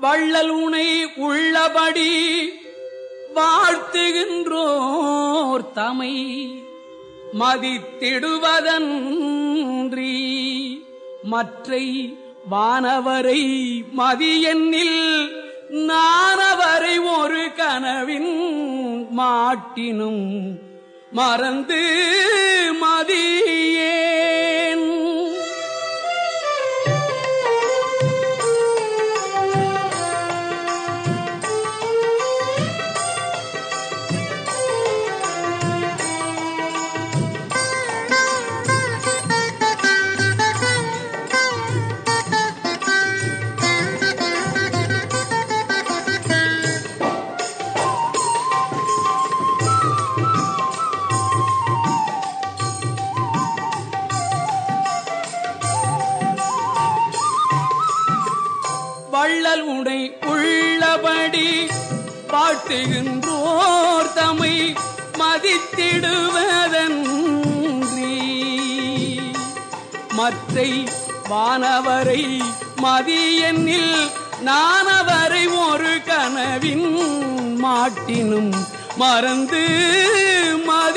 வள்ளல் உள்ளபடி வாழ்த்துகின்றோர் தமை. மதித்திடுவதன்றி மற்றை வானவரை மதியெண்ணில் நானவரை ஒரு கனவின் மாட்டினும் மறந்து மதி வள்ளல் உடை உள்ளபடி பாட்டுகின்றோர் தமை மதித்திடுவதன்றி. மற்றை வானவரை மதியனில் நானவரை ஒரு கனவின் மாட்டினும் மறந்து மதி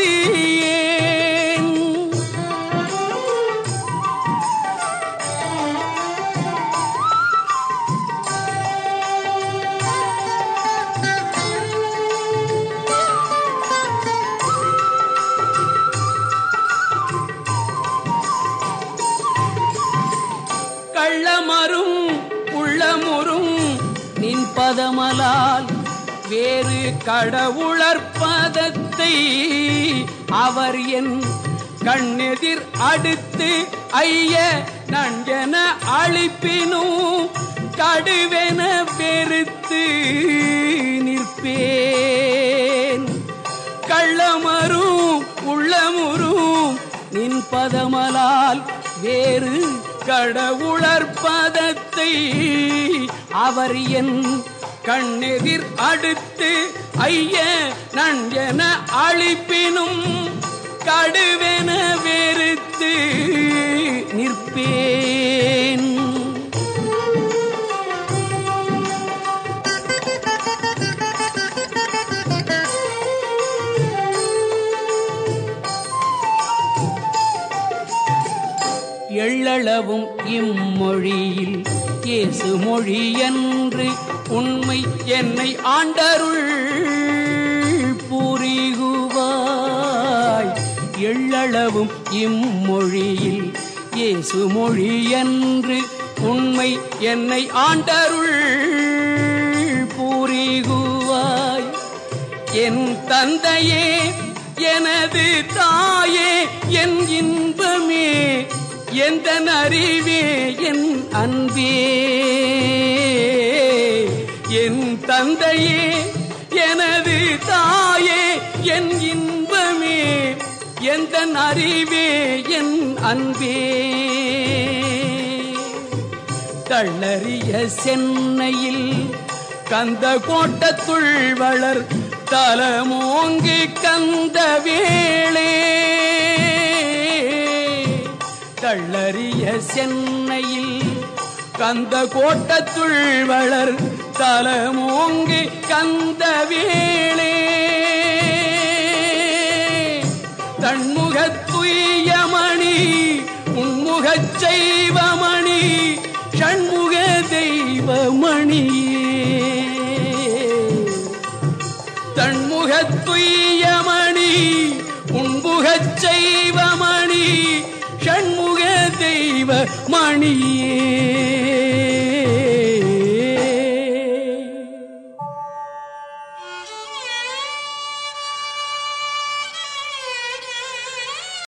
பதமலால் வேறு கடவுளற்பதத்தை அவர் என் கண்ணெதிர் அடுத்து ஐய நன்கென அழிப்பினும் கடுவென வெறுத்து நிற்பேன். கள்ளமரும் உள்ளமுறும் நின் பதமலால் வேறு கடவுளர் பதத்தை அவர் என் கண்ணெதிர் அடுத்து ஐய நஞ்சன அழிப்பினும் கடுவென வெறுத்து நிற்பே எள்ளளவும் இம்மொழியில் இயேசு மொழி என்று உண்மை என்னை ஆண்டருள் புரிகுவாய். எள்ளளவும் இம்மொழியில் இயேசு மொழி என்று உண்மை என்னை ஆண்டருள் புரிகுவாய். என் தந்தையே எனது தாயே என் எந்த அறிவே என் அன்பே? என் தந்தையே எனது தாயே என் இன்பமே. எந்த அறிவே என் அன்பே? தள்ளறிய சென்னையில் கந்த கோட்டத்துள் வளர் தலமோங்கி கந்த வேளே. கள்ளறிய சென்னையில் கந்த கோட்டத்துள் வளர் தலமோங்கி கந்த வேளே. தன்முகத்துயமணி உன்முகச் செய்வமணி ஷண்முக தெய்வமணியே. தன்முகத்துயமணி உன்புகச் செய்வமணி மணியே.